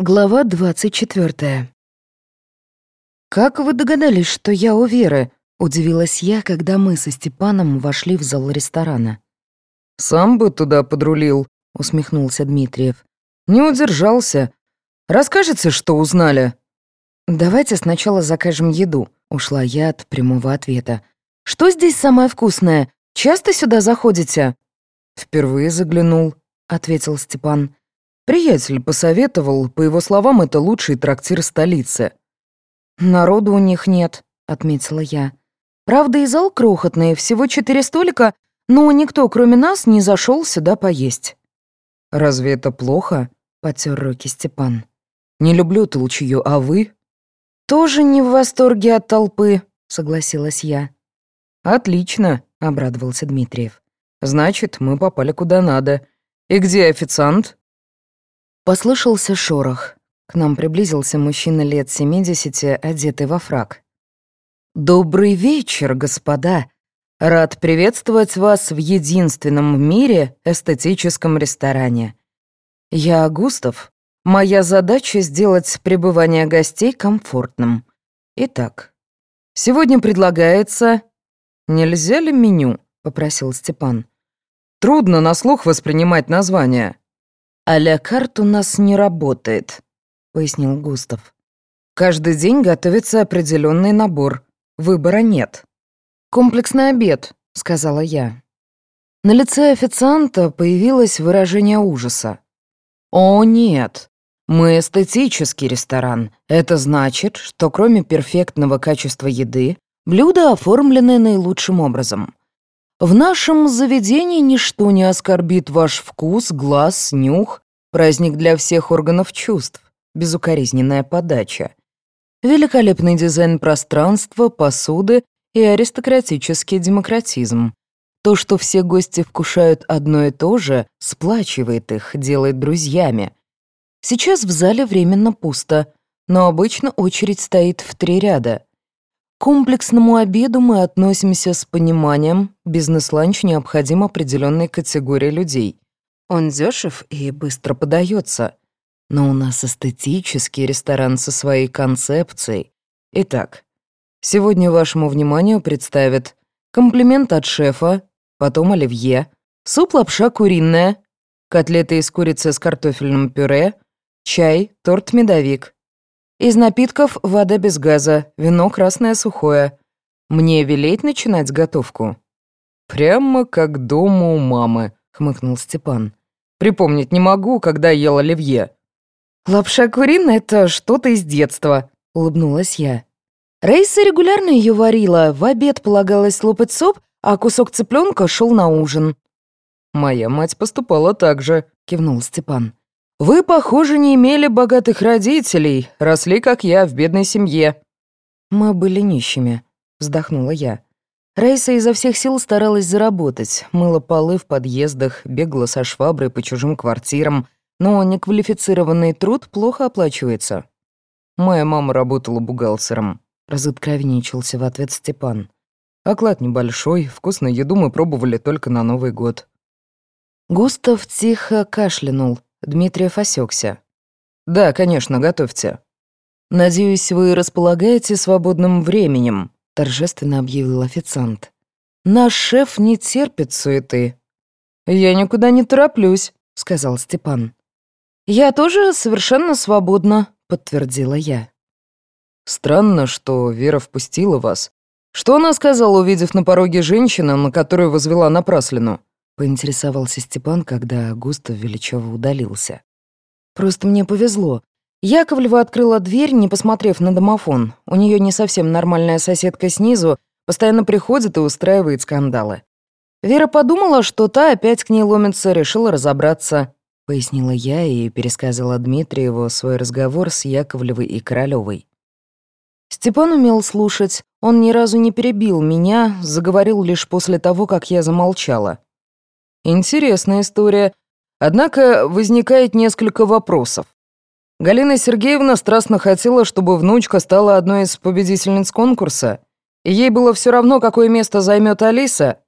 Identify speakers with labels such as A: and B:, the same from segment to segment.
A: Глава 24. «Как вы догадались, что я у Веры?» — удивилась я, когда мы со Степаном вошли в зал ресторана.
B: «Сам бы туда подрулил», — усмехнулся Дмитриев. «Не удержался. Расскажете, что узнали?»
A: «Давайте сначала закажем еду», — ушла я от прямого ответа. «Что здесь самое вкусное? Часто сюда заходите?»
B: «Впервые заглянул», — ответил Степан. Приятель посоветовал, по его словам, это лучший трактир столицы.
A: «Народу у них нет», — отметила я. «Правда, и зал крохотный, всего четыре столика, но никто, кроме нас, не зашел сюда поесть».
B: «Разве это плохо?» — потер руки Степан. «Не люблю толчью, а вы?»
A: «Тоже не в восторге от толпы», — согласилась я.
B: «Отлично», — обрадовался Дмитриев. «Значит, мы попали куда надо. И где официант?»
A: Послышался шорох. К нам приблизился мужчина лет семидесяти, одетый во фрак. «Добрый вечер, господа! Рад приветствовать вас в единственном в мире эстетическом ресторане. Я Густав. Моя задача — сделать пребывание гостей комфортным. Итак, сегодня предлагается... «Нельзя ли меню?» — попросил Степан.
B: «Трудно на слух воспринимать название».
A: «А карт у нас не работает», — пояснил Густав.
B: «Каждый день готовится определенный набор. Выбора нет».
A: «Комплексный обед», — сказала я. На лице официанта появилось выражение ужаса. «О, нет, мы эстетический ресторан. Это значит, что кроме перфектного качества еды, блюда оформлены наилучшим образом. В нашем заведении ничто не оскорбит ваш вкус, глаз, нюх, праздник для всех органов чувств, безукоризненная подача. Великолепный дизайн пространства, посуды и аристократический демократизм. То, что все гости вкушают одно и то же, сплачивает их, делает друзьями. Сейчас в зале временно пусто, но обычно очередь стоит в три ряда. Комплексному обеду мы относимся с пониманием, бизнес-ланч необходим определенной категории людей. Он дешев и быстро подается. Но у нас эстетический ресторан со своей концепцией. Итак, сегодня вашему вниманию представят комплимент от шефа, потом оливье, суп-лапша куриная, котлеты из курицы с картофельным пюре, чай, торт-медовик. Из напитков вода без газа, вино красное сухое. Мне велеть начинать готовку?»
B: «Прямо как дома у мамы», — хмыкнул Степан. «Припомнить не могу, когда ел оливье».
A: «Лапша куриная — это что-то из детства», — улыбнулась я. Рейса регулярно ее варила, в обед полагалось лопать суп, а кусок цыпленка шел на ужин.
B: «Моя мать поступала так же», — кивнул Степан. Вы, похоже, не имели богатых родителей, росли, как я, в бедной семье».
A: «Мы были нищими», — вздохнула я. Рейса изо всех сил старалась заработать, мыла полы в подъездах, бегала со шваброй по чужим квартирам, но неквалифицированный труд плохо оплачивается.
B: «Моя мама работала бухгалтером», —
A: разоткровенничался в ответ Степан.
B: «Оклад небольшой, вкусную еду мы пробовали только на Новый год».
A: Густав тихо кашлянул, Дмитриев осекся.
B: «Да, конечно, готовьте».
A: «Надеюсь, вы располагаете свободным временем», — торжественно объявил официант. «Наш шеф не терпит суеты».
B: «Я никуда не тороплюсь», — сказал Степан.
A: «Я тоже совершенно свободна», — подтвердила я.
B: «Странно, что Вера впустила вас. Что она сказала, увидев на пороге женщину, на которую возвела напраслину?» — поинтересовался Степан, когда Густав Величева удалился.
A: «Просто мне повезло. Яковлева открыла дверь, не посмотрев на домофон. У нее не совсем нормальная соседка снизу, постоянно приходит и устраивает скандалы. Вера подумала, что та опять к ней ломится, решила разобраться», — пояснила я и пересказала Дмитриеву свой разговор с Яковлевой и Королевой. Степан умел слушать, он ни разу не перебил меня, заговорил лишь после того, как я замолчала.
B: Интересная история. Однако возникает несколько вопросов. Галина Сергеевна страстно хотела, чтобы внучка стала одной из победительниц конкурса, и ей было все равно, какое место займет Алиса.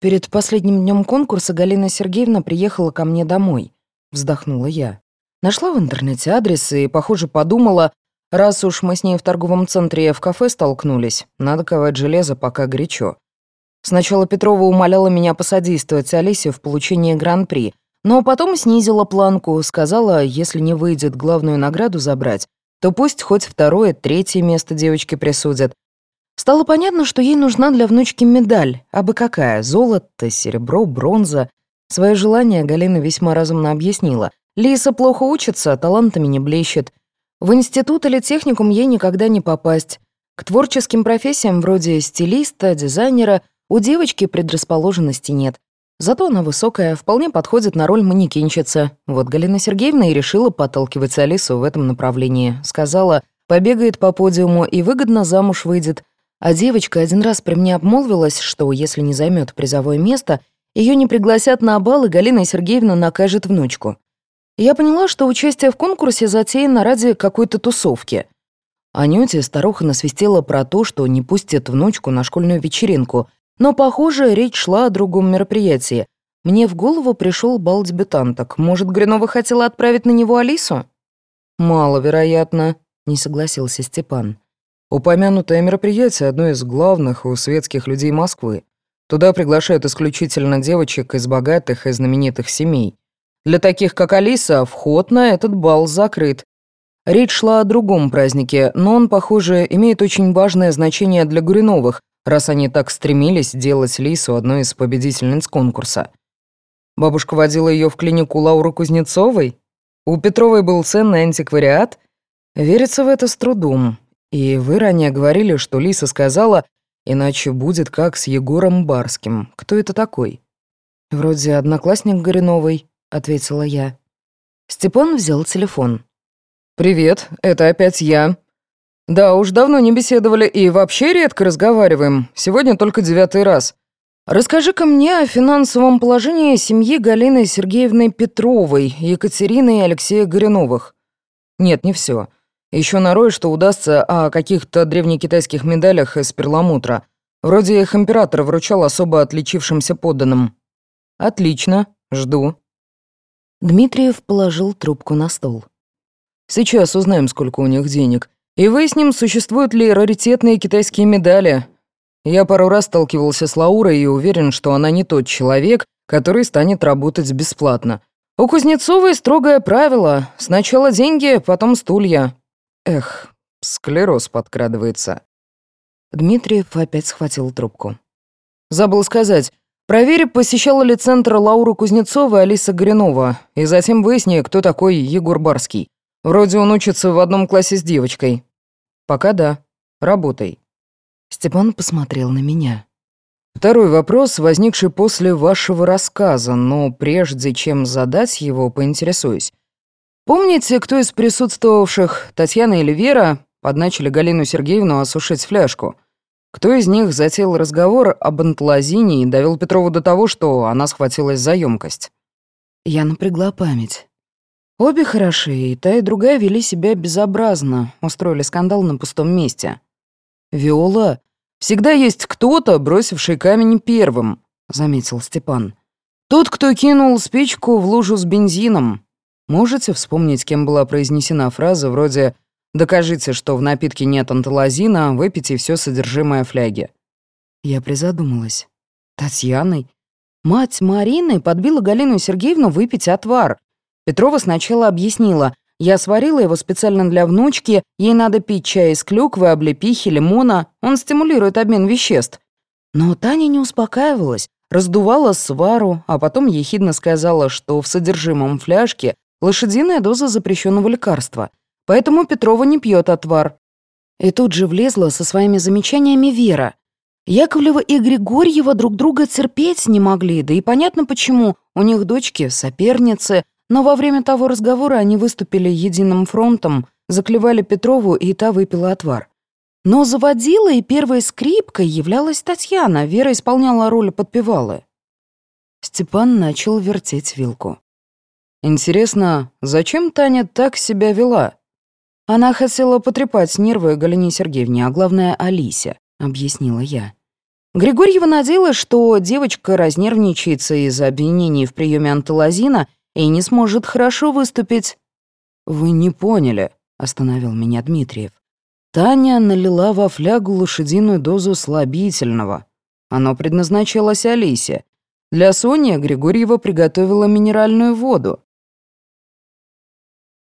A: Перед последним днем конкурса Галина Сергеевна приехала ко мне домой, вздохнула я. Нашла в интернете адрес и, похоже, подумала, раз уж мы с ней в торговом центре в кафе столкнулись, надо ковать железо, пока горячо. Сначала Петрова умоляла меня посодействовать Алисе в получении гран-при, но потом снизила планку, сказала, если не выйдет главную награду забрать, то пусть хоть второе, третье место девочке присудят. Стало понятно, что ей нужна для внучки медаль, а бы какая, золото, серебро, бронза. Свое желание Галина весьма разумно объяснила. Лиса плохо учится, талантами не блещет. В институт или техникум ей никогда не попасть. К творческим профессиям вроде стилиста, дизайнера — у девочки предрасположенности нет. Зато она высокая, вполне подходит на роль манекенщицы. Вот Галина Сергеевна и решила подталкивать Алису в этом направлении. Сказала, побегает по подиуму и выгодно замуж выйдет. А девочка один раз при мне обмолвилась, что если не займет призовое место, ее не пригласят на бал, и Галина Сергеевна накажет внучку. Я поняла, что участие в конкурсе затеяно ради какой-то тусовки. Анюте старуха насвистела про то, что не пустит внучку на школьную вечеринку, но, похоже, речь шла о другом мероприятии. Мне в голову пришел бал дебютанток. Может, Гринова хотела отправить на него Алису?
B: «Маловероятно», — не согласился Степан. «Упомянутое мероприятие — одно из главных у светских людей Москвы. Туда приглашают исключительно девочек из богатых и знаменитых семей. Для таких, как Алиса, вход на этот бал закрыт. Речь шла о другом празднике, но он, похоже, имеет очень важное значение для Гуриновых, раз они так стремились делать Лису одной из победительниц конкурса. Бабушка водила ее в клинику Лауры Кузнецовой? У Петровой был ценный антиквариат? Верится в это с трудом. И вы ранее говорили, что Лиса сказала, иначе будет как с Егором Барским. Кто это такой?
A: Вроде одноклассник Горюновой, ответила я. Степан взял телефон.
B: «Привет, это опять я. «Да, уж давно не беседовали и вообще редко разговариваем. Сегодня только девятый раз. Расскажи-ка мне о финансовом положении семьи Галины Сергеевны Петровой, Екатерины и Алексея Горюновых. Нет, не все. Еще нарой, что удастся о каких-то древнекитайских медалях из перламутра. Вроде их император вручал особо отличившимся подданным. Отлично, жду».
A: Дмитриев положил трубку на стол.
B: «Сейчас узнаем, сколько у них денег. И выясним, существуют ли раритетные китайские медали. Я пару раз сталкивался с Лаурой и уверен, что она не тот человек, который станет работать бесплатно. У Кузнецовой строгое правило. Сначала деньги, потом стулья. Эх, склероз подкрадывается.
A: Дмитриев опять схватил трубку.
B: Забыл сказать. Проверь, посещала ли центр Лауру Кузнецова и Алиса Горинова, и затем выясни, кто такой Егор Барский. Вроде он учится в одном классе с девочкой. Пока да. Работай.
A: Степан посмотрел на меня.
B: Второй вопрос, возникший после вашего рассказа, но прежде чем задать его, поинтересуюсь. Помните, кто из присутствовавших, Татьяна или Вера, подначили Галину Сергеевну осушить фляжку? Кто из них затеял разговор об антлазине и довел Петрову до того, что она схватилась за емкость?
A: Я напрягла память. Обе хороши, и та, и другая вели себя безобразно, устроили скандал на пустом месте.
B: «Виола, всегда есть кто-то, бросивший камень первым», — заметил Степан. «Тот, кто кинул спичку в лужу с бензином. Можете вспомнить, кем была произнесена фраза вроде «Докажите, что в напитке нет анталазина, выпейте все содержимое фляги».
A: Я призадумалась. Татьяной? Мать Марины подбила Галину Сергеевну выпить отвар. Петрова сначала объяснила, я сварила его специально для внучки, ей надо пить чай из клюквы, облепихи, лимона, он стимулирует обмен веществ. Но Таня не успокаивалась, раздувала свару, а потом ехидно сказала, что в содержимом фляжки лошадиная доза запрещенного лекарства, поэтому Петрова не пьет отвар. И тут же влезла со своими замечаниями Вера. Яковлева и Григорьева друг друга терпеть не могли, да и понятно почему. У них дочки соперницы, но во время того разговора они выступили единым фронтом, заклевали Петрову, и та выпила отвар. Но заводила и первой скрипкой являлась Татьяна, Вера исполняла роль подпевалы. Степан начал вертеть вилку.
B: «Интересно, зачем Таня так себя вела?»
A: «Она хотела потрепать нервы Галине Сергеевне, а главное, Алисе», — объяснила я. Григорьева надеялась, что девочка разнервничается из-за обвинений в приеме анталазина и не сможет хорошо выступить.
B: «Вы не поняли», — остановил меня Дмитриев. Таня налила во флягу лошадиную дозу слабительного. Оно предназначалось Алисе. Для Сони Григорьева приготовила минеральную воду.